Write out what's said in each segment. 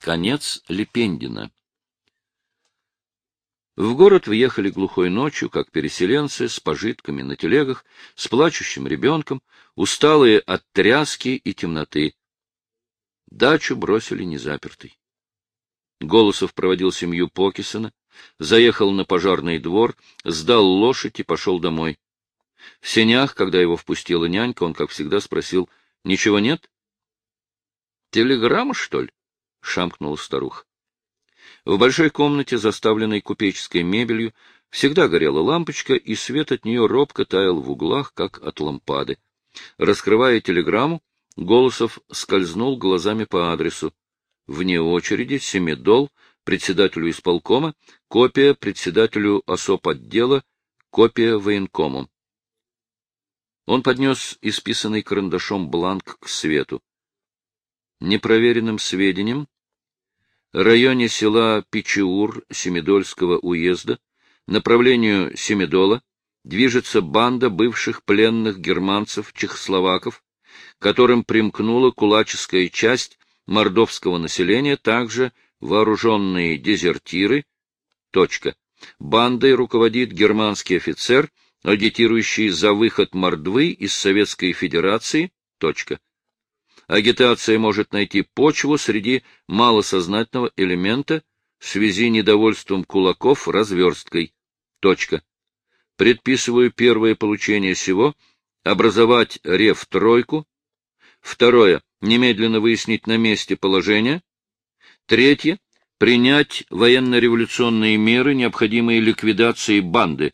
Конец Лепендина. В город въехали глухой ночью, как переселенцы, с пожитками на телегах, с плачущим ребенком, усталые от тряски и темноты. Дачу бросили незапертой. Голосов проводил семью Покисона, заехал на пожарный двор, сдал лошадь и пошел домой. В сенях, когда его впустила нянька, он, как всегда, спросил, — Ничего нет? — Телеграмма, что ли? — шамкнула старуха. В большой комнате, заставленной купеческой мебелью, всегда горела лампочка, и свет от нее робко таял в углах, как от лампады. Раскрывая телеграмму, Голосов скользнул глазами по адресу. Вне очереди Семидол, председателю исполкома, копия председателю особ отдела, копия военкому. Он поднес исписанный карандашом бланк к свету. Непроверенным сведениям районе села Пичиур Семидольского уезда, направлению Семидола, движется банда бывших пленных германцев-чехословаков, которым примкнула кулаческая часть мордовского населения, также вооруженные дезертиры. Точка. Бандой руководит германский офицер, агитирующий за выход Мордвы из Советской Федерации. Точка. Агитация может найти почву среди малосознательного элемента в связи недовольством кулаков разверсткой. Точка. Предписываю первое получение всего образовать рев-тройку. Второе. Немедленно выяснить на месте положение. Третье. Принять военно-революционные меры, необходимые ликвидации банды.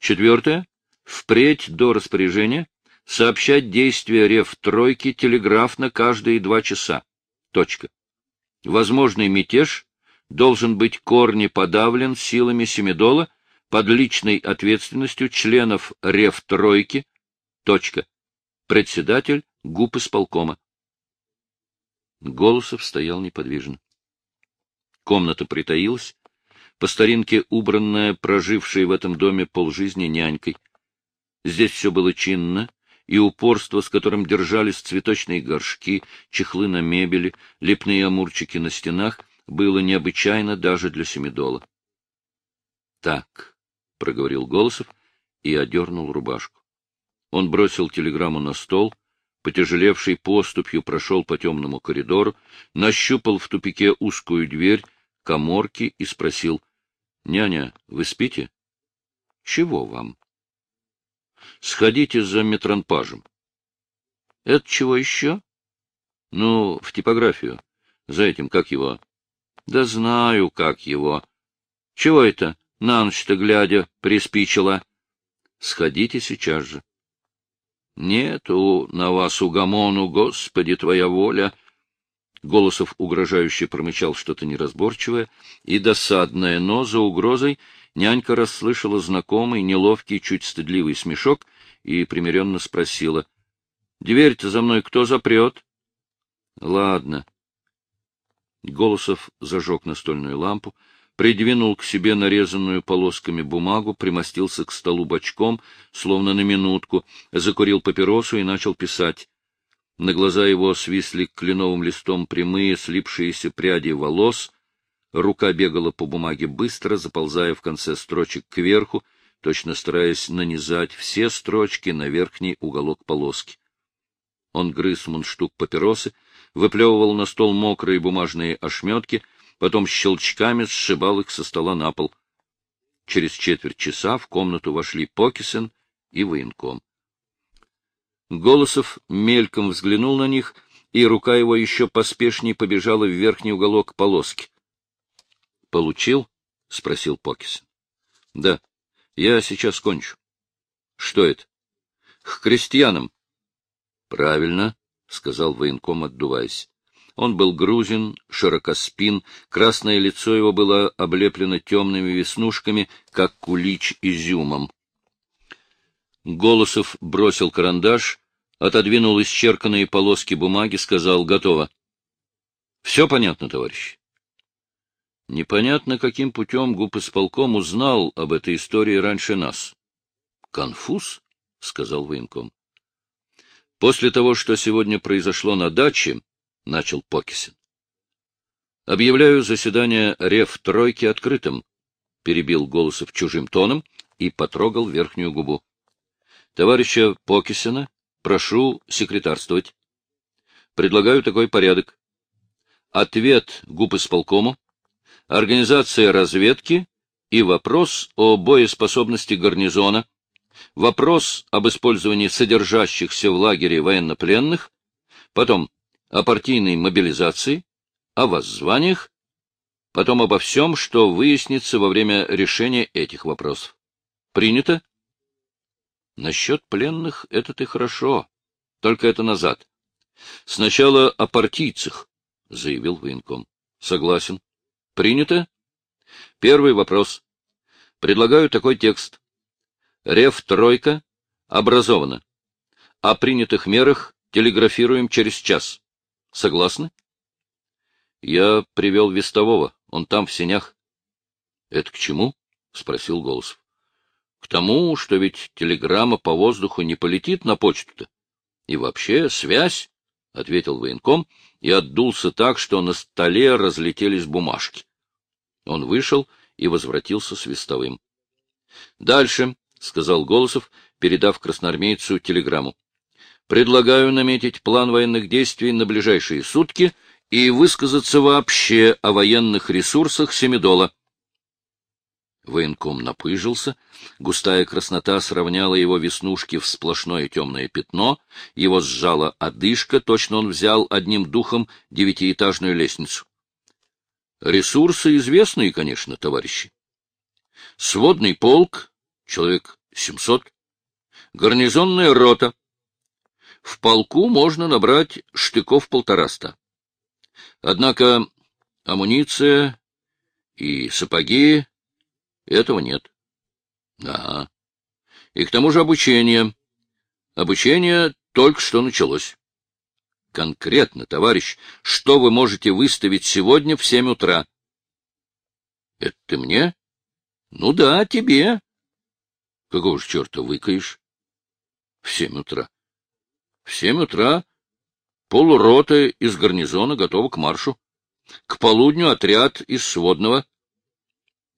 Четвертое. Впредь до распоряжения сообщать действия рев-тройки телеграфно каждые два часа. Точка. Возможный мятеж должен быть корни подавлен силами Семидола под личной ответственностью членов рев-тройки. Точка. Председатель ГУП исполкома. Голосов стоял неподвижно. Комната притаилась, по старинке убранная, прожившей в этом доме полжизни нянькой. Здесь все было чинно, и упорство, с которым держались цветочные горшки, чехлы на мебели, лепные амурчики на стенах, было необычайно даже для Семидола. — Так, — проговорил Голосов и одернул рубашку. Он бросил телеграмму на стол, потяжелевший поступью прошел по темному коридору, нащупал в тупике узкую дверь коморки и спросил, — Няня, вы спите? — Чего вам? Сходите за метронпажем. — Это чего еще? — Ну, в типографию. За этим, как его? — Да знаю, как его. — Чего это, на ночь-то глядя, приспичило? — Сходите сейчас же. — Нету на вас угомону, Господи, твоя воля! Голосов угрожающе промычал что-то неразборчивое и досадное, но за угрозой нянька расслышала знакомый, неловкий, чуть стыдливый смешок и примиренно спросила. — Дверь-то за мной кто запрет? — Ладно. Голосов зажег настольную лампу, придвинул к себе нарезанную полосками бумагу, примостился к столу бочком, словно на минутку, закурил папиросу и начал писать. На глаза его свисли кленовым листом прямые, слипшиеся пряди волос — Рука бегала по бумаге быстро, заползая в конце строчек кверху, точно стараясь нанизать все строчки на верхний уголок полоски. Он грыз мундштук папиросы, выплевывал на стол мокрые бумажные ошметки, потом щелчками сшибал их со стола на пол. Через четверть часа в комнату вошли Покисен и военком. Голосов мельком взглянул на них, и рука его еще поспешнее побежала в верхний уголок полоски. — Получил? — спросил Покис. — Да. Я сейчас кончу. — Что это? — К крестьянам. — Правильно, — сказал военком, отдуваясь. Он был грузин, широкоспин, красное лицо его было облеплено темными веснушками, как кулич изюмом. Голосов бросил карандаш, отодвинул исчерканные полоски бумаги, сказал «Готово». — Все понятно, товарищ? Непонятно, каким путем губ исполком узнал об этой истории раньше нас. — Конфуз? — сказал военком. — После того, что сегодня произошло на даче, — начал Покисин. Объявляю заседание Рев-тройки открытым, — перебил Голосов чужим тоном и потрогал верхнюю губу. — Товарища Покисена прошу секретарствовать. Предлагаю такой порядок. Ответ губ исполкому, организация разведки и вопрос о боеспособности гарнизона, вопрос об использовании содержащихся в лагере военнопленных, потом о партийной мобилизации, о воззваниях, потом обо всем, что выяснится во время решения этих вопросов. Принято? Насчет пленных это ты хорошо, только это назад. Сначала о партийцах, — заявил военком. Согласен. Принято? Первый вопрос. Предлагаю такой текст. Рев-тройка образована. О принятых мерах телеграфируем через час. Согласны? Я привел вестового. Он там, в сенях. — Это к чему? — спросил Голосов. — К тому, что ведь телеграмма по воздуху не полетит на почту-то. И вообще связь, — ответил военком и отдулся так, что на столе разлетелись бумажки. Он вышел и возвратился с вестовым. — Дальше, — сказал Голосов, передав красноармейцу телеграмму. — Предлагаю наметить план военных действий на ближайшие сутки — и высказаться вообще о военных ресурсах Семидола. Военком напыжился, густая краснота сравняла его веснушки в сплошное темное пятно, его сжала одышка, точно он взял одним духом девятиэтажную лестницу. Ресурсы известные, конечно, товарищи. Сводный полк, человек семьсот, гарнизонная рота. В полку можно набрать штыков полтораста. Однако амуниция и сапоги — этого нет. Да. И к тому же обучение. Обучение только что началось. Конкретно, товарищ, что вы можете выставить сегодня в семь утра? Это ты мне? Ну да, тебе. Какого же черта выкаешь? В семь утра. В семь утра Полурота из гарнизона готова к маршу. К полудню отряд из сводного.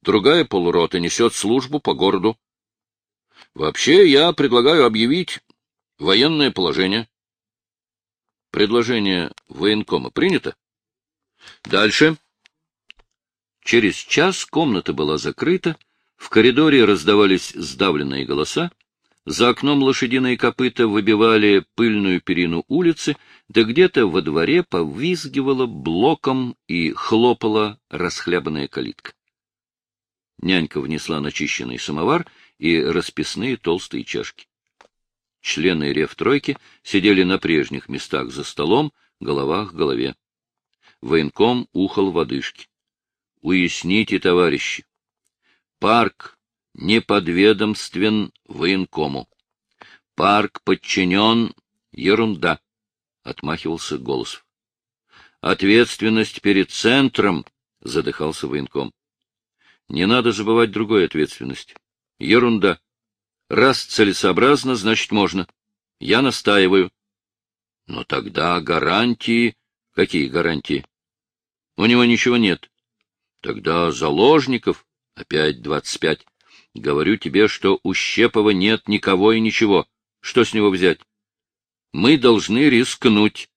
Другая полурота несет службу по городу. Вообще, я предлагаю объявить военное положение. Предложение военкома принято? Дальше. Через час комната была закрыта, в коридоре раздавались сдавленные голоса, за окном лошадиные копыта выбивали пыльную перину улицы, да где-то во дворе повизгивала блоком и хлопала расхлябанная калитка. Нянька внесла начищенный самовар и расписные толстые чашки. Члены рев-тройки сидели на прежних местах за столом, голова к голове. Военком ухал в одышке. — Уясните, товарищи, парк неподведомствен военкому. Парк подчинен ерунда, — отмахивался Голосов. Ответственность перед центром, — задыхался военком. Не надо забывать другой ответственности. Ерунда. Раз целесообразно, значит можно. Я настаиваю. Но тогда гарантии... Какие гарантии? У него ничего нет. Тогда заложников опять двадцать пять. Говорю тебе, что у Щепова нет никого и ничего. Что с него взять? Мы должны рискнуть.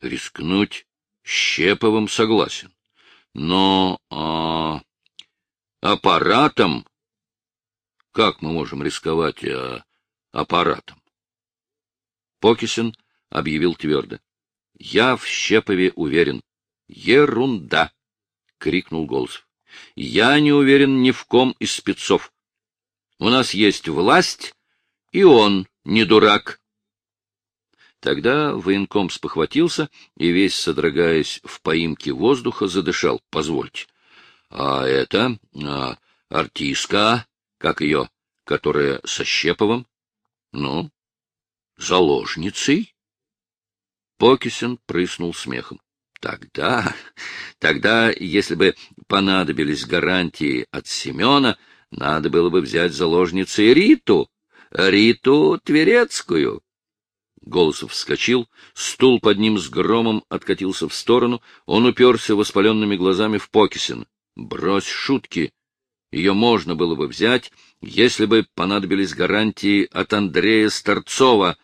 Рискнуть Щеповым согласен. Но а, аппаратом... Как мы можем рисковать а, аппаратом? Покисин объявил твердо. — Я в Щепове уверен. — Ерунда! — крикнул голос. Я не уверен ни в ком из спецов. У нас есть власть, и он не дурак. Тогда военком спохватился и, весь содрогаясь в поимке воздуха, задышал. — Позвольте. — А это... А, артистка, как ее, которая со Щеповым? — Ну, заложницей? Покисин прыснул смехом. Тогда, тогда, если бы понадобились гарантии от Семена, надо было бы взять заложницей Риту, Риту Тверецкую. Голосов вскочил, стул под ним с громом откатился в сторону, он уперся воспаленными глазами в Покисин. Брось шутки. Ее можно было бы взять, если бы понадобились гарантии от Андрея Старцова.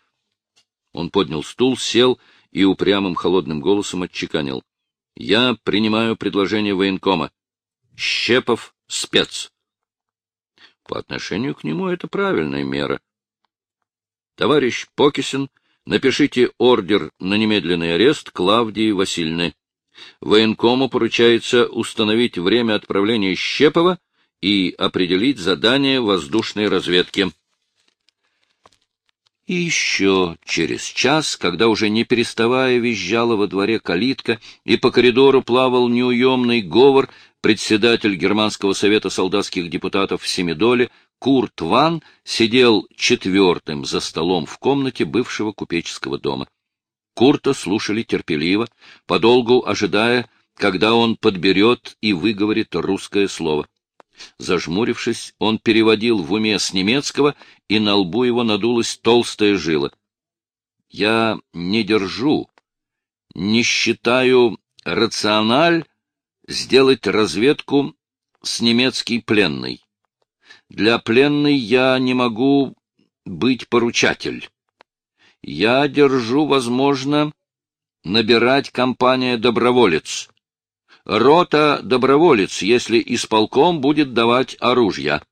Он поднял стул, сел и упрямым холодным голосом отчеканил. — Я принимаю предложение военкома. Щепов — спец. По отношению к нему это правильная мера. Товарищ Покисин, напишите ордер на немедленный арест Клавдии Васильевны. Военкому поручается установить время отправления Щепова и определить задание воздушной разведки. И еще через час, когда уже не переставая визжала во дворе калитка и по коридору плавал неуемный говор, председатель Германского совета солдатских депутатов в Семидоле Курт Ван сидел четвертым за столом в комнате бывшего купеческого дома. Курта слушали терпеливо, подолгу ожидая, когда он подберет и выговорит русское слово. Зажмурившись, он переводил в уме с немецкого, и на лбу его надулась толстая жила. — Я не держу, не считаю рациональ сделать разведку с немецкий пленной. Для пленной я не могу быть поручатель. Я держу, возможно, набирать компания доброволец. Рота доброволец, если исполком будет давать оружие.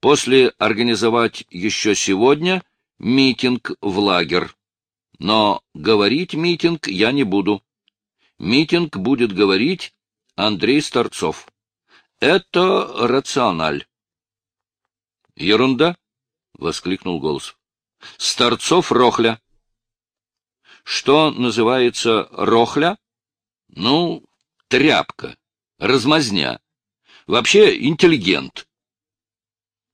После организовать еще сегодня митинг в лагерь. Но говорить митинг я не буду. Митинг будет говорить Андрей Старцов. Это рациональ. Ерунда, — воскликнул голос. Старцов Рохля. Что называется Рохля? Ну, тряпка, размазня. Вообще интеллигент.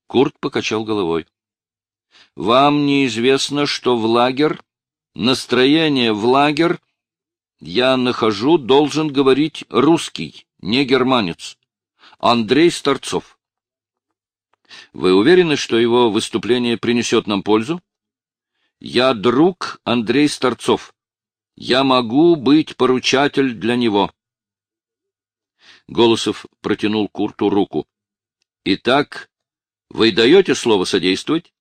Курт покачал головой. Вам неизвестно, что в лагерь, настроение в лагерь, я нахожу, должен говорить русский, не германец. Андрей Старцов. Вы уверены, что его выступление принесет нам пользу? Я друг Андрей Старцов. Я могу быть поручатель для него. Голосов протянул Курту руку. — Итак, вы даете слово содействовать?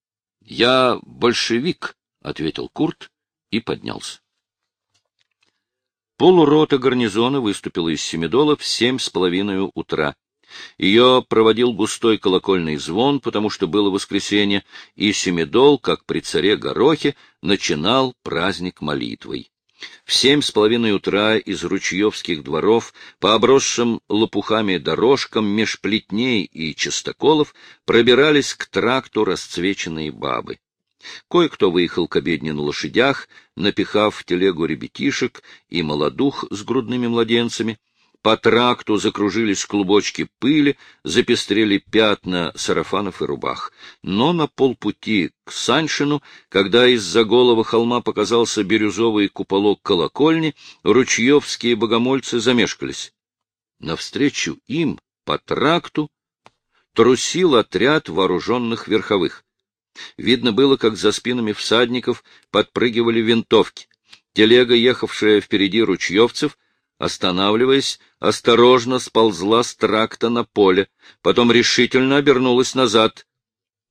— Я большевик, — ответил Курт и поднялся. Полурота гарнизона выступила из Семидола в семь с половиной утра. Ее проводил густой колокольный звон, потому что было воскресенье, и Семидол, как при царе Горохе, начинал праздник молитвой. В семь с половиной утра из ручьевских дворов по обросшим лопухами дорожкам меж плетней и частоколов пробирались к тракту расцвеченные бабы. Кое-кто выехал к обедне на лошадях, напихав в телегу ребятишек и молодух с грудными младенцами — по тракту закружились клубочки пыли, запестрели пятна сарафанов и рубах. Но на полпути к Саншину, когда из-за голого холма показался бирюзовый куполок колокольни, ручьевские богомольцы замешкались. Навстречу им, по тракту, трусил отряд вооруженных верховых. Видно было, как за спинами всадников подпрыгивали винтовки. Телега, ехавшая впереди ручьевцев, Останавливаясь, осторожно сползла с тракта на поле, потом решительно обернулась назад.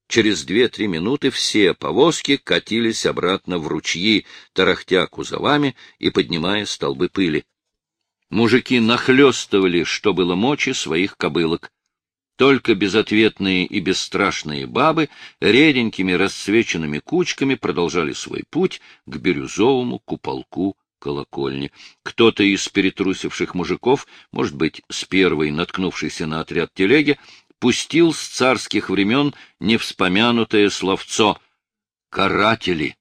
Через две-три минуты все повозки катились обратно в ручьи, тарахтя кузовами и поднимая столбы пыли. Мужики нахлестывали, что было мочи, своих кобылок. Только безответные и бесстрашные бабы реденькими расцвеченными кучками продолжали свой путь к бирюзовому куполку колокольни. Кто-то из перетрусивших мужиков, может быть, с первой наткнувшийся на отряд телеги, пустил с царских времен невспомянутое словцо «каратели».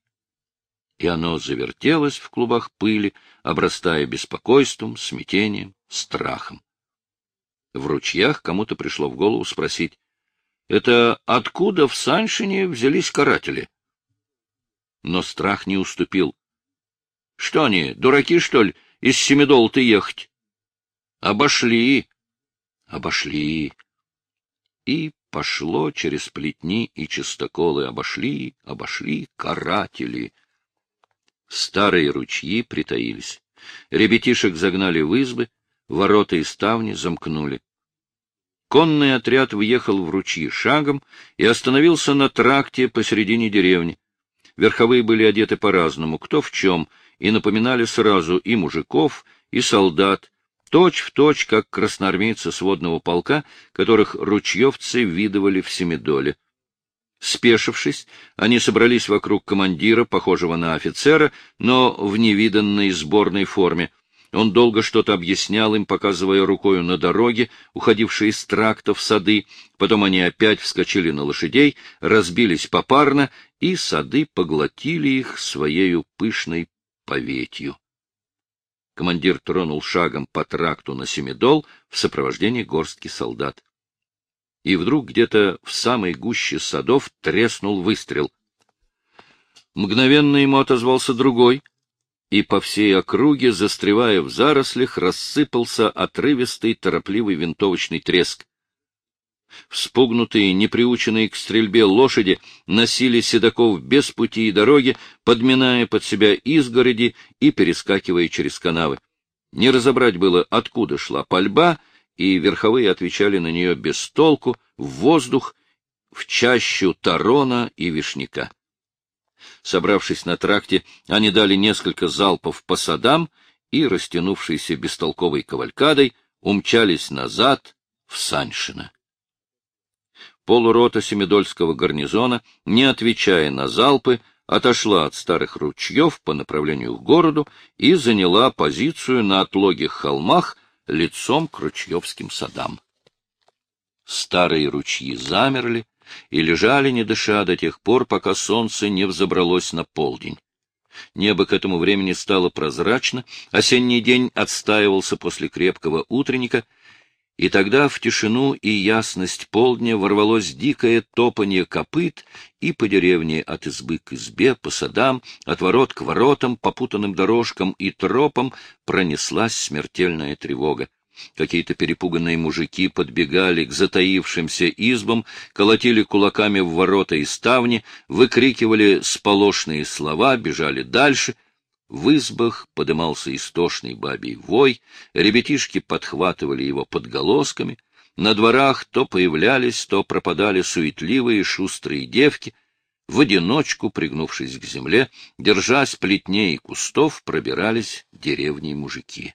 И оно завертелось в клубах пыли, обрастая беспокойством, смятением, страхом. В ручьях кому-то пришло в голову спросить, «Это откуда в Саншине взялись каратели?» Но страх не уступил. Что они, дураки, что ли, из Семидол-то ехать? Обошли. Обошли. И пошло через плетни и чистоколы. Обошли, обошли каратели. Старые ручьи притаились. Ребятишек загнали в избы, ворота и ставни замкнули. Конный отряд въехал в ручьи шагом и остановился на тракте посередине деревни. Верховые были одеты по-разному, кто в чем, и напоминали сразу и мужиков, и солдат, точь в точь, как красноармейцы сводного полка, которых ручьевцы видывали в Семидоле. Спешившись, они собрались вокруг командира, похожего на офицера, но в невиданной сборной форме. Он долго что-то объяснял им, показывая рукою на дороге, уходившие из тракта в сады. Потом они опять вскочили на лошадей, разбились попарно, и сады поглотили их своею пышной поветью. Командир тронул шагом по тракту на Семидол в сопровождении горстки солдат и вдруг где-то в самой гуще садов треснул выстрел. Мгновенно ему отозвался другой, и по всей округе, застревая в зарослях, рассыпался отрывистый, торопливый винтовочный треск. Вспугнутые, неприученные к стрельбе лошади носили седаков без пути и дороги, подминая под себя изгороди и перескакивая через канавы. Не разобрать было, откуда шла пальба и верховые отвечали на нее без толку, в воздух, в чащу тарона и вишняка. Собравшись на тракте, они дали несколько залпов по садам и, растянувшейся бестолковой кавалькадой, умчались назад в Саншино. Полурота Семидольского гарнизона, не отвечая на залпы, отошла от старых ручьев по направлению к городу и заняла позицию на отлогих холмах, лицом к ручьевским садам. Старые ручьи замерли и лежали, не дыша, до тех пор, пока солнце не взобралось на полдень. Небо к этому времени стало прозрачно, осенний день отстаивался после крепкого утренника — и тогда в тишину и ясность полдня ворвалось дикое топанье копыт, и по деревне от избы к избе, по садам, от ворот к воротам, по путанным дорожкам и тропам пронеслась смертельная тревога. Какие-то перепуганные мужики подбегали к затаившимся избам, колотили кулаками в ворота и ставни, выкрикивали сполошные слова, бежали дальше — в избах подымался истошный бабий вой, ребятишки подхватывали его подголосками, на дворах то появлялись, то пропадали суетливые шустрые девки, в одиночку, пригнувшись к земле, держась плетней и кустов, пробирались деревни мужики.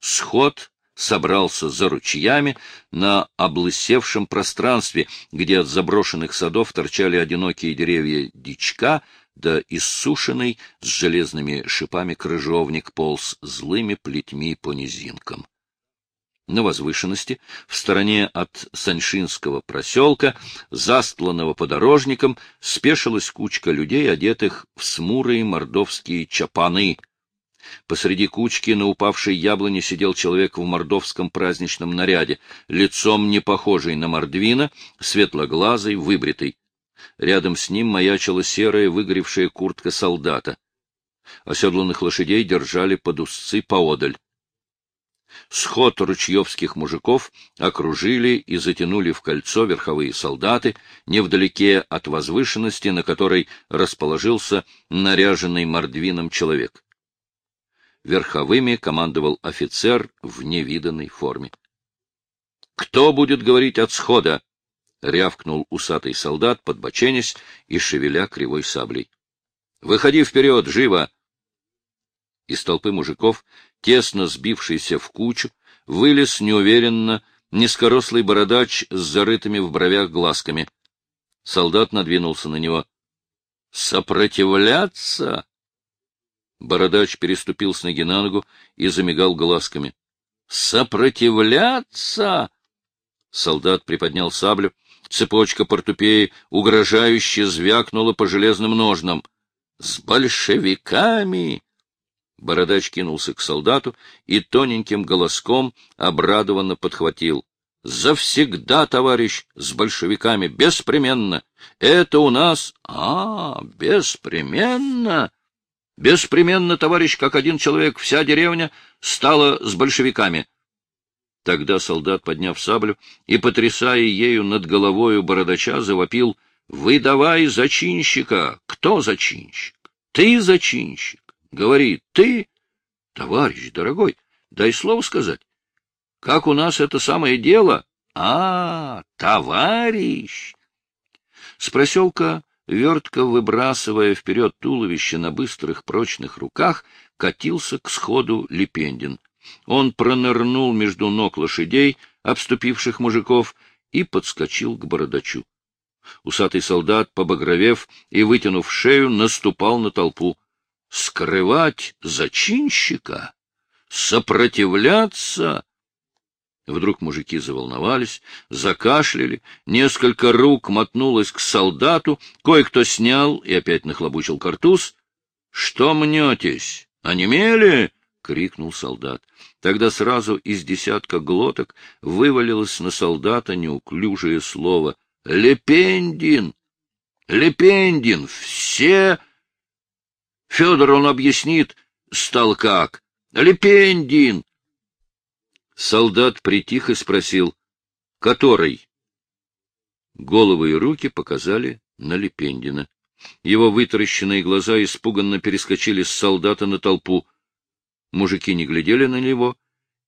Сход собрался за ручьями на облысевшем пространстве, где от заброшенных садов торчали одинокие деревья дичка, да иссушенный с железными шипами крыжовник полз злыми плетьми по низинкам. На возвышенности, в стороне от Саньшинского проселка, застланного подорожником, спешилась кучка людей, одетых в смурые мордовские чапаны. Посреди кучки на упавшей яблоне сидел человек в мордовском праздничном наряде, лицом не похожий на мордвина, светлоглазый, выбритый. Рядом с ним маячила серая выгоревшая куртка солдата. Оседланных лошадей держали под узцы поодаль. Сход ручьевских мужиков окружили и затянули в кольцо верховые солдаты, невдалеке от возвышенности, на которой расположился наряженный мордвином человек. Верховыми командовал офицер в невиданной форме. — Кто будет говорить от схода? — рявкнул усатый солдат, подбоченясь и шевеля кривой саблей. — Выходи вперед, живо! Из толпы мужиков, тесно сбившийся в кучу, вылез неуверенно низкорослый бородач с зарытыми в бровях глазками. Солдат надвинулся на него. — Сопротивляться? Бородач переступил с ноги на ногу и замигал глазками. — Сопротивляться? Солдат приподнял саблю, Цепочка портупеи угрожающе звякнула по железным ножнам. «С большевиками!» Бородач кинулся к солдату и тоненьким голоском обрадованно подхватил. «Завсегда, товарищ, с большевиками, беспременно! Это у нас... А, беспременно! Беспременно, товарищ, как один человек, вся деревня стала с большевиками!» Тогда солдат, подняв саблю и, потрясая ею над головою бородача, завопил «Выдавай зачинщика! Кто зачинщик?» Ты зачинщик. Говори, ты... Товарищ дорогой, дай слово сказать. Как у нас это самое дело? А, товарищ! С проселка, вертко выбрасывая вперед туловище на быстрых прочных руках, катился к сходу Лепендин. Он пронырнул между ног лошадей, обступивших мужиков, и подскочил к бородачу. Усатый солдат, побагровев и вытянув шею, наступал на толпу. Скрывать зачинщика? Сопротивляться? Вдруг мужики заволновались, закашляли, несколько рук мотнулось к солдату, кое-кто снял и опять нахлобучил картуз. — Что мнетесь? Онемели? — крикнул солдат. Тогда сразу из десятка глоток вывалилось на солдата неуклюжее слово — «Лепендин! Лепендин! Все...» Федор, он объяснит, стал как. «Лепендин!» Солдат притих и спросил, «Который?» Головы и руки показали на Лепендина. Его вытаращенные глаза испуганно перескочили с солдата на толпу. Мужики не глядели на него,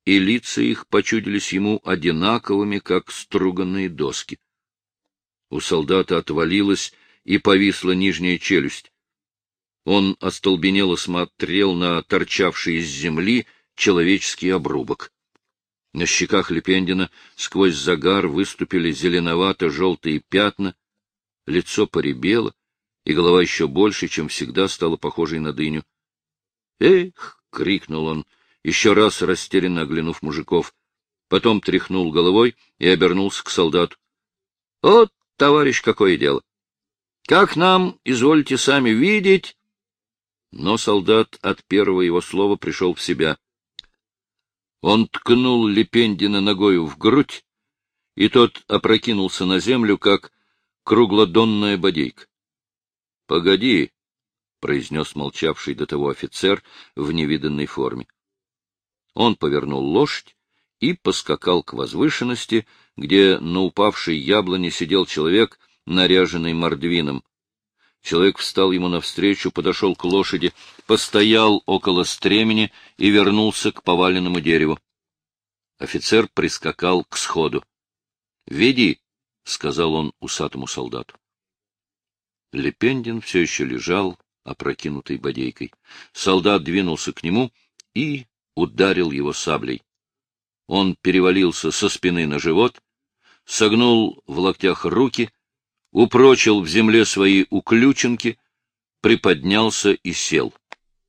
и лица их почудились ему одинаковыми, как струганные доски. У солдата отвалилась и повисла нижняя челюсть. Он остолбенело смотрел на торчавший из земли человеческий обрубок. На щеках Лепендина сквозь загар выступили зеленовато-желтые пятна, лицо поребело, и голова еще больше, чем всегда, стала похожей на дыню. «Эх!» — крикнул он, еще раз растерянно оглянув мужиков. Потом тряхнул головой и обернулся к солдату. — Вот, товарищ, какое дело! Как нам, извольте сами видеть... Но солдат от первого его слова пришел в себя. Он ткнул Лепендина ногою в грудь, и тот опрокинулся на землю, как круглодонная бодейка. — Погоди, — произнес молчавший до того офицер в невиданной форме. Он повернул лошадь и поскакал к возвышенности, где на упавшей яблоне сидел человек, наряженный мордвином. Человек встал ему навстречу, подошел к лошади, постоял около стремени и вернулся к поваленному дереву. Офицер прискакал к сходу. — Веди, — сказал он усатому солдату. Лепендин все еще лежал, опрокинутой бодейкой. Солдат двинулся к нему и ударил его саблей. Он перевалился со спины на живот, согнул в локтях руки, упрочил в земле свои уключенки, приподнялся и сел.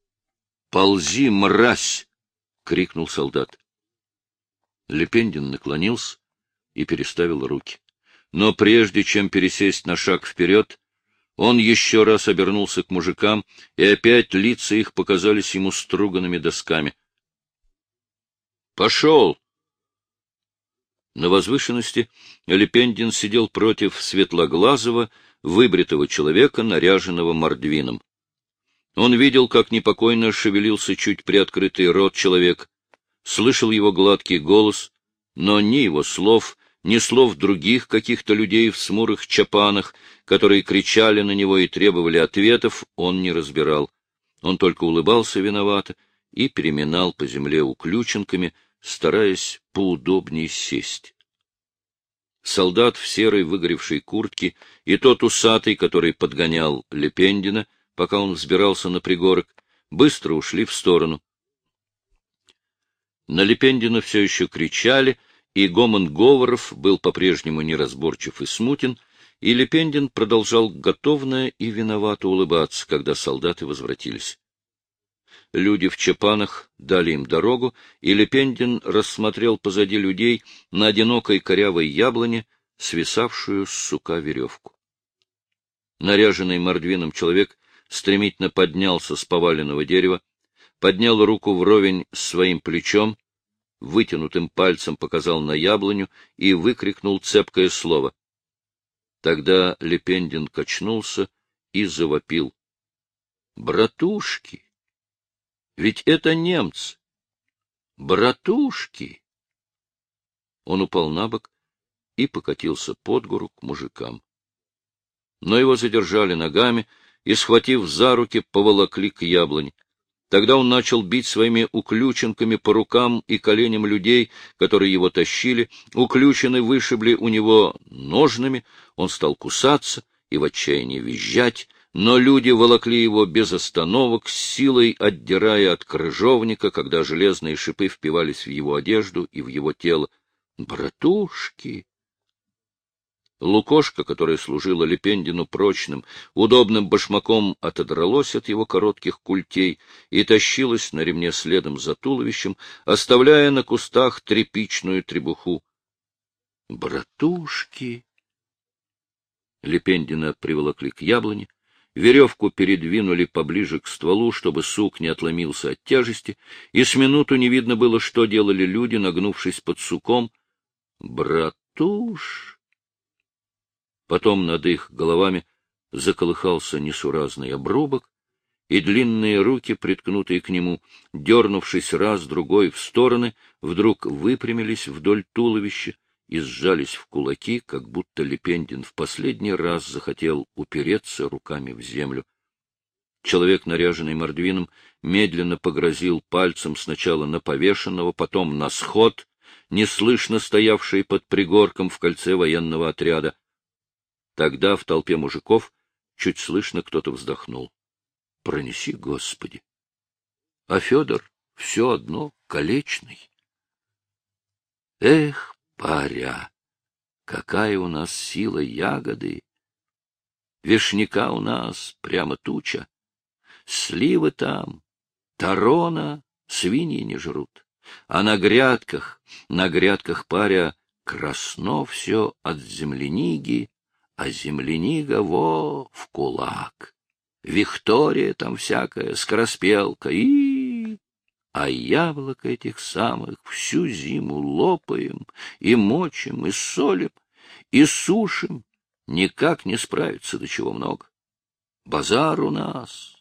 — Ползи, мразь! — крикнул солдат. Лепендин наклонился и переставил руки. Но прежде чем пересесть на шаг вперед, он еще раз обернулся к мужикам, и опять лица их показались ему струганными досками. «Пошел!» На возвышенности Лепендин сидел против светлоглазого, выбритого человека, наряженного мордвином. Он видел, как непокойно шевелился чуть приоткрытый рот человек, слышал его гладкий голос, но ни его слов, ни слов других каких-то людей в смурых чапанах, которые кричали на него и требовали ответов, он не разбирал. Он только улыбался виновато и переминал по земле уключенками, стараясь поудобнее сесть. Солдат в серой выгоревшей куртке и тот усатый, который подгонял Лепендина, пока он взбирался на пригорок, быстро ушли в сторону. На Лепендина все еще кричали — и гомон говоров был по-прежнему неразборчив и смутен, и Лепендин продолжал готовно и виновато улыбаться, когда солдаты возвратились. Люди в чепанах дали им дорогу, и Лепендин рассмотрел позади людей на одинокой корявой яблоне, свисавшую с сука веревку. Наряженный мордвином человек стремительно поднялся с поваленного дерева, поднял руку вровень с своим плечом, вытянутым пальцем показал на яблоню и выкрикнул цепкое слово. Тогда Лепендин качнулся и завопил. — Братушки! Ведь это немцы! Братушки! Он упал на бок и покатился под гору к мужикам. Но его задержали ногами и, схватив за руки, поволокли к яблоне. Тогда он начал бить своими уключенками по рукам и коленям людей, которые его тащили. Уключены вышибли у него ножными, он стал кусаться и в отчаянии визжать, но люди волокли его без остановок, силой отдирая от крыжовника, когда железные шипы впивались в его одежду и в его тело. «Братушки!» Лукошка, которая служила Лепендину прочным, удобным башмаком, отодралось от его коротких культей и тащилась на ремне следом за туловищем, оставляя на кустах тряпичную требуху. «Братушки!» Лепендина приволокли к яблоне, веревку передвинули поближе к стволу, чтобы сук не отломился от тяжести, и с минуту не видно было, что делали люди, нагнувшись под суком. «Братуш!» Потом над их головами заколыхался несуразный обрубок, и длинные руки, приткнутые к нему, дернувшись раз-другой в стороны, вдруг выпрямились вдоль туловища и сжались в кулаки, как будто Лепендин в последний раз захотел упереться руками в землю. Человек, наряженный мордвином, медленно погрозил пальцем сначала на повешенного, потом на сход, неслышно стоявший под пригорком в кольце военного отряда. Тогда в толпе мужиков чуть слышно кто-то вздохнул. Пронеси, Господи! А Федор все одно колечный. Эх, паря, какая у нас сила ягоды! Вишняка у нас прямо туча, сливы там, тарона свиньи не жрут, а на грядках, на грядках паря красно все от земляниги а землянига во в кулак. Виктория там всякая, скороспелка и... А яблоко этих самых всю зиму лопаем и мочим, и солим, и сушим. Никак не справиться, до чего много. Базар у нас.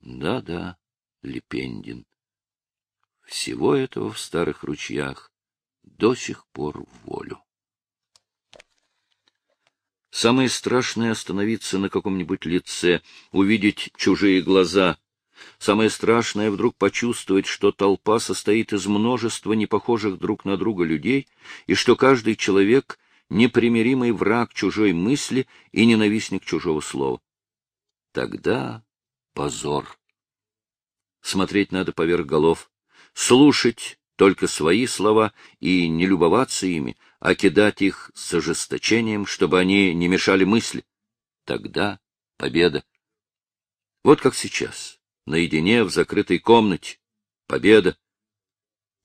Да-да, Лепендин. Всего этого в старых ручьях до сих пор волю. Самое страшное — остановиться на каком-нибудь лице, увидеть чужие глаза. Самое страшное — вдруг почувствовать, что толпа состоит из множества непохожих друг на друга людей, и что каждый человек — непримиримый враг чужой мысли и ненавистник чужого слова. Тогда позор. Смотреть надо поверх голов, слушать только свои слова и не любоваться ими, а кидать их с ожесточением, чтобы они не мешали мысли. Тогда победа. Вот как сейчас, наедине в закрытой комнате. Победа.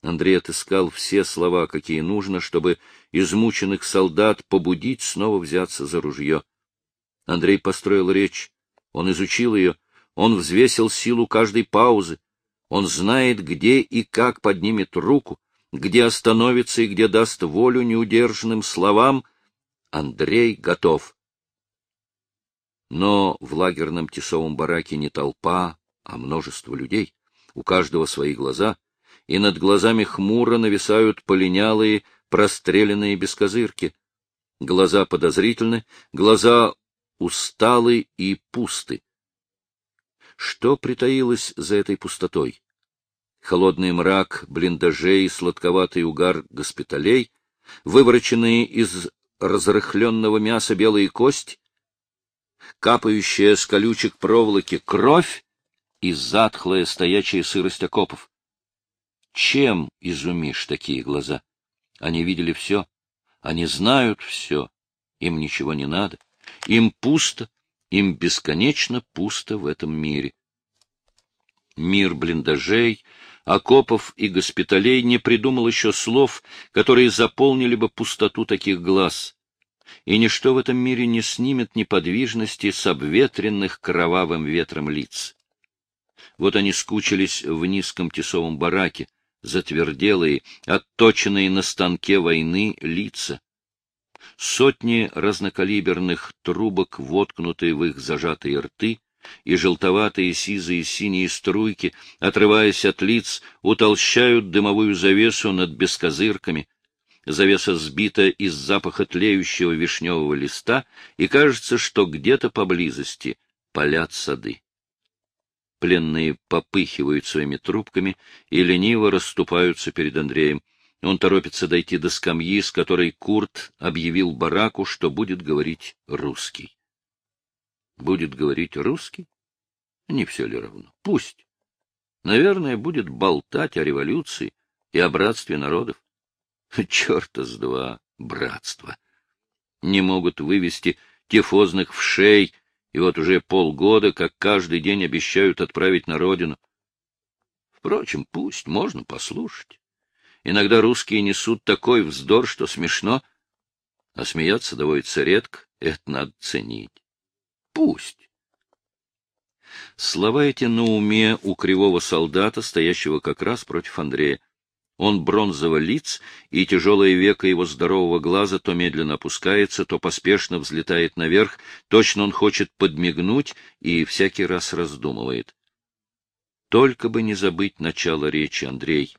Андрей отыскал все слова, какие нужно, чтобы измученных солдат побудить снова взяться за ружье. Андрей построил речь, он изучил ее, он взвесил силу каждой паузы, он знает, где и как поднимет руку, где остановится и где даст волю неудержанным словам. Андрей готов. Но в лагерном тесовом бараке не толпа, а множество людей. У каждого свои глаза, и над глазами хмуро нависают полинялые, простреленные бескозырки. Глаза подозрительны, глаза усталы и пусты. Что притаилось за этой пустотой? Холодный мрак блиндажей, сладковатый угар госпиталей, вывороченные из разрыхленного мяса белые кости, капающая с колючек проволоки кровь и затхлая стоячая сырость окопов. Чем изумишь такие глаза? Они видели все, они знают все, им ничего не надо, им пусто, им бесконечно пусто в этом мире. Мир блиндажей, окопов и госпиталей не придумал еще слов, которые заполнили бы пустоту таких глаз. И ничто в этом мире не снимет неподвижности с обветренных кровавым ветром лиц. Вот они скучились в низком тесовом бараке, затверделые, отточенные на станке войны лица сотни разнокалиберных трубок, воткнутые в их зажатые рты, и желтоватые сизые синие струйки, отрываясь от лиц, утолщают дымовую завесу над бескозырками. Завеса сбита из запаха тлеющего вишневого листа, и кажется, что где-то поблизости палят сады. Пленные попыхивают своими трубками и лениво расступаются перед Андреем. Он торопится дойти до скамьи, с которой Курт объявил бараку, что будет говорить русский. Будет говорить русский? Не все ли равно? Пусть. Наверное, будет болтать о революции и о братстве народов. Черта с два, братство. Не могут вывести тифозных вшей, и вот уже полгода, как каждый день обещают отправить на родину. Впрочем, пусть, можно послушать. Иногда русские несут такой вздор, что смешно, а смеяться доводится редко, это надо ценить. Пусть. Слова эти на уме у кривого солдата, стоящего как раз против Андрея. Он бронзово лиц, и тяжелое веко его здорового глаза то медленно опускается, то поспешно взлетает наверх, точно он хочет подмигнуть и всякий раз раздумывает. Только бы не забыть начало речи, Андрей.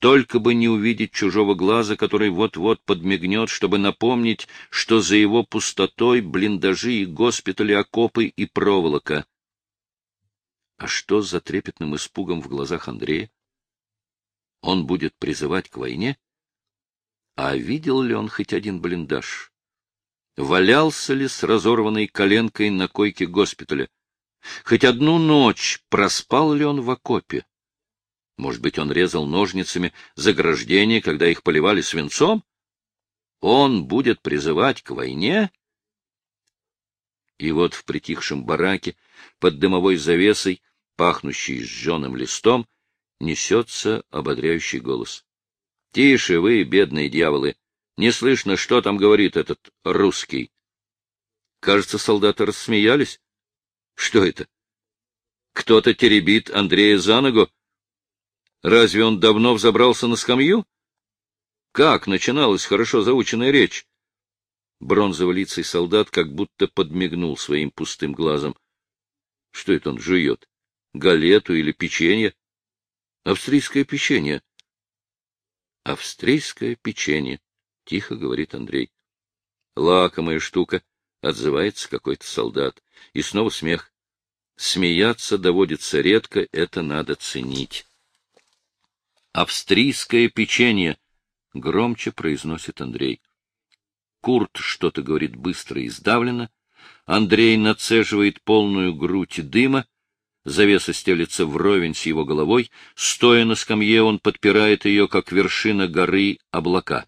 Только бы не увидеть чужого глаза, который вот-вот подмигнет, чтобы напомнить, что за его пустотой блиндажи и госпитали, окопы и проволока. А что за трепетным испугом в глазах Андрея? он будет призывать к войне? А видел ли он хоть один блиндаж? Валялся ли с разорванной коленкой на койке госпиталя? Хоть одну ночь проспал ли он в окопе? Может быть, он резал ножницами заграждения, когда их поливали свинцом? Он будет призывать к войне? И вот в притихшем бараке, под дымовой завесой, пахнущей сжженным листом, несется ободряющий голос. — Тише вы, бедные дьяволы! Не слышно, что там говорит этот русский. Кажется, солдаты рассмеялись. Что это? Кто-то теребит Андрея за ногу? Разве он давно взобрался на скамью? Как начиналась хорошо заученная речь? Бронзово-лицый солдат как будто подмигнул своим пустым глазом. Что это он жует? Галету или печенье? Австрийское печенье. Австрийское печенье, тихо говорит Андрей. Лакомая штука, отзывается какой-то солдат. И снова смех. Смеяться доводится редко, это надо ценить. Австрийское печенье, громче произносит Андрей. Курт что-то говорит быстро и сдавленно. Андрей нацеживает полную грудь дыма, Завеса стелется вровень с его головой, стоя на скамье, он подпирает ее, как вершина горы, облака.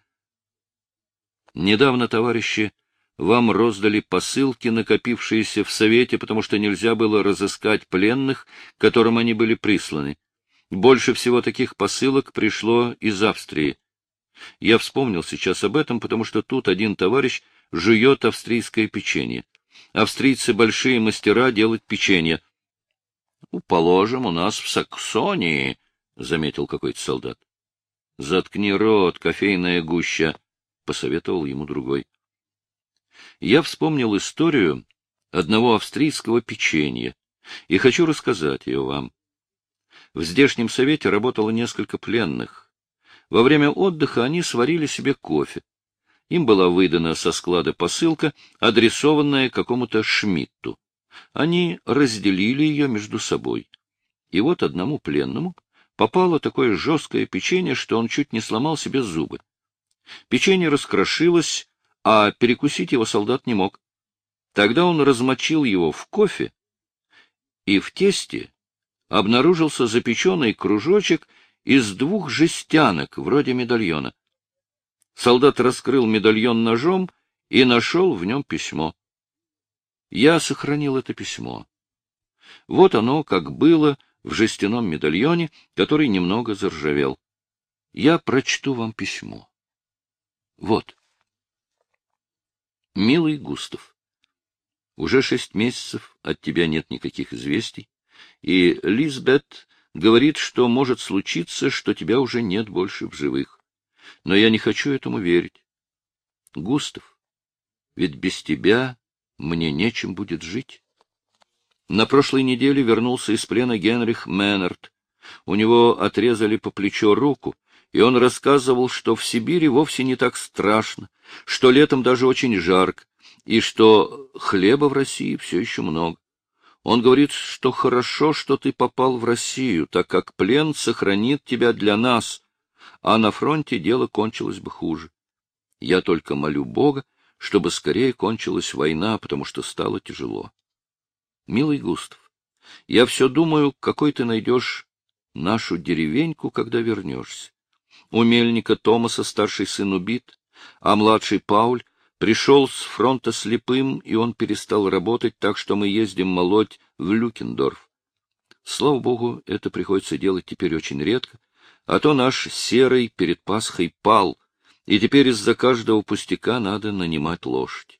Недавно, товарищи, вам роздали посылки, накопившиеся в Совете, потому что нельзя было разыскать пленных, которым они были присланы. Больше всего таких посылок пришло из Австрии. Я вспомнил сейчас об этом, потому что тут один товарищ жует австрийское печенье. Австрийцы большие мастера делать печенье. — Положим, у нас в Саксонии, — заметил какой-то солдат. — Заткни рот, кофейная гуща, — посоветовал ему другой. Я вспомнил историю одного австрийского печенья и хочу рассказать ее вам. В здешнем совете работало несколько пленных. Во время отдыха они сварили себе кофе. Им была выдана со склада посылка, адресованная какому-то Шмидту. Они разделили ее между собой. И вот одному пленному попало такое жесткое печенье, что он чуть не сломал себе зубы. Печенье раскрошилось, а перекусить его солдат не мог. Тогда он размочил его в кофе, и в тесте обнаружился запеченный кружочек из двух жестянок, вроде медальона. Солдат раскрыл медальон ножом и нашел в нем письмо. Я сохранил это письмо. Вот оно, как было в жестяном медальоне, который немного заржавел. Я прочту вам письмо. Вот. Милый Густав, уже шесть месяцев от тебя нет никаких известий, и Лизбет говорит, что может случиться, что тебя уже нет больше в живых. Но я не хочу этому верить. Густав, ведь без тебя мне нечем будет жить. На прошлой неделе вернулся из плена Генрих Меннерт. У него отрезали по плечо руку, и он рассказывал, что в Сибири вовсе не так страшно, что летом даже очень жарко, и что хлеба в России все еще много. Он говорит, что хорошо, что ты попал в Россию, так как плен сохранит тебя для нас, а на фронте дело кончилось бы хуже. Я только молю Бога, чтобы скорее кончилась война, потому что стало тяжело. Милый Густав, я все думаю, какой ты найдешь нашу деревеньку, когда вернешься. У мельника Томаса старший сын убит, а младший Пауль пришел с фронта слепым, и он перестал работать, так что мы ездим молоть в Люкендорф. Слава богу, это приходится делать теперь очень редко, а то наш серый перед Пасхой пал, и теперь из-за каждого пустяка надо нанимать лошадь.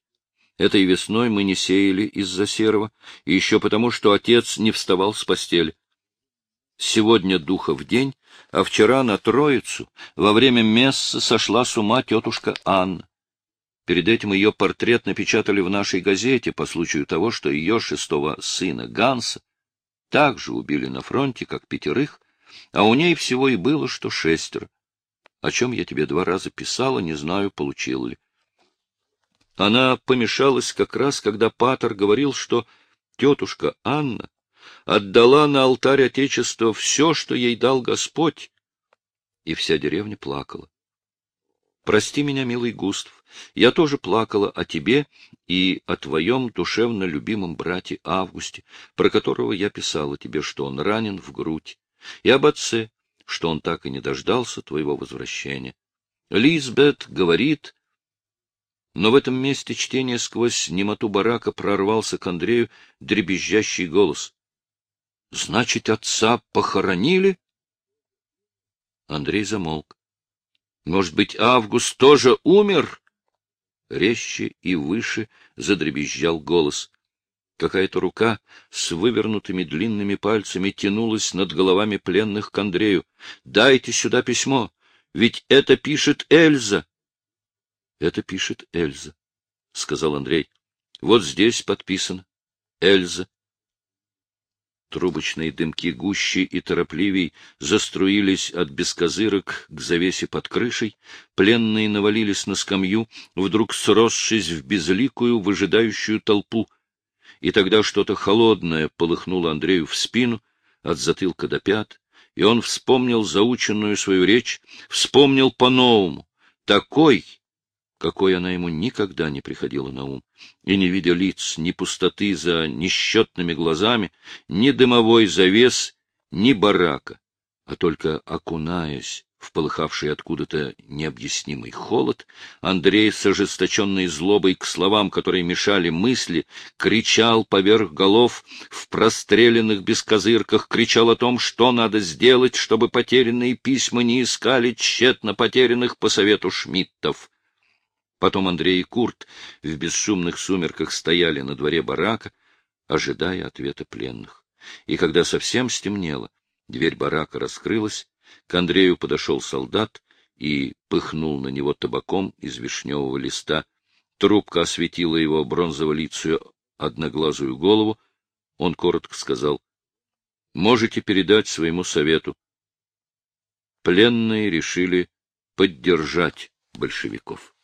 Этой весной мы не сеяли из-за серого, и еще потому, что отец не вставал с постели. Сегодня духов день, а вчера на Троицу во время мессы сошла с ума тетушка Анна. Перед этим ее портрет напечатали в нашей газете по случаю того, что ее шестого сына Ганса также убили на фронте, как пятерых, а у ней всего и было, что шестеро. О чем я тебе два раза писала, не знаю, получил ли. Она помешалась как раз, когда Патер говорил, что тетушка Анна отдала на алтарь Отечества все, что ей дал Господь, и вся деревня плакала. Прости меня, милый Густав, я тоже плакала о тебе и о твоем душевно любимом брате Августе, про которого я писала тебе, что он ранен в грудь, и об отце, что он так и не дождался твоего возвращения. Лизбет говорит... Но в этом месте чтения сквозь немоту барака прорвался к Андрею дребезжащий голос. — Значит, отца похоронили? Андрей замолк. — Может быть, Август тоже умер? Резче и выше задребезжал голос. Какая-то рука с вывернутыми длинными пальцами тянулась над головами пленных к Андрею. — Дайте сюда письмо, ведь это пишет Эльза. — Это пишет Эльза, — сказал Андрей. — Вот здесь подписано. Эльза. Трубочные дымки гуще и торопливей заструились от бескозырок к завесе под крышей, пленные навалились на скамью, вдруг сросшись в безликую, выжидающую толпу — и тогда что-то холодное полыхнуло Андрею в спину, от затылка до пят, и он вспомнил заученную свою речь, вспомнил по-новому, такой, какой она ему никогда не приходила на ум, и, не видя лиц, ни пустоты за несчетными глазами, ни дымовой завес, ни барака, а только окунаясь в полыхавший откуда-то необъяснимый холод, Андрей с ожесточенной злобой к словам, которые мешали мысли, кричал поверх голов в простреленных бескозырках, кричал о том, что надо сделать, чтобы потерянные письма не искали тщетно потерянных по совету Шмидтов. Потом Андрей и Курт в бесшумных сумерках стояли на дворе барака, ожидая ответа пленных. И когда совсем стемнело, дверь барака раскрылась, к Андрею подошел солдат и пыхнул на него табаком из вишневого листа. Трубка осветила его бронзово-лицую одноглазую голову. Он коротко сказал, — Можете передать своему совету. Пленные решили поддержать большевиков.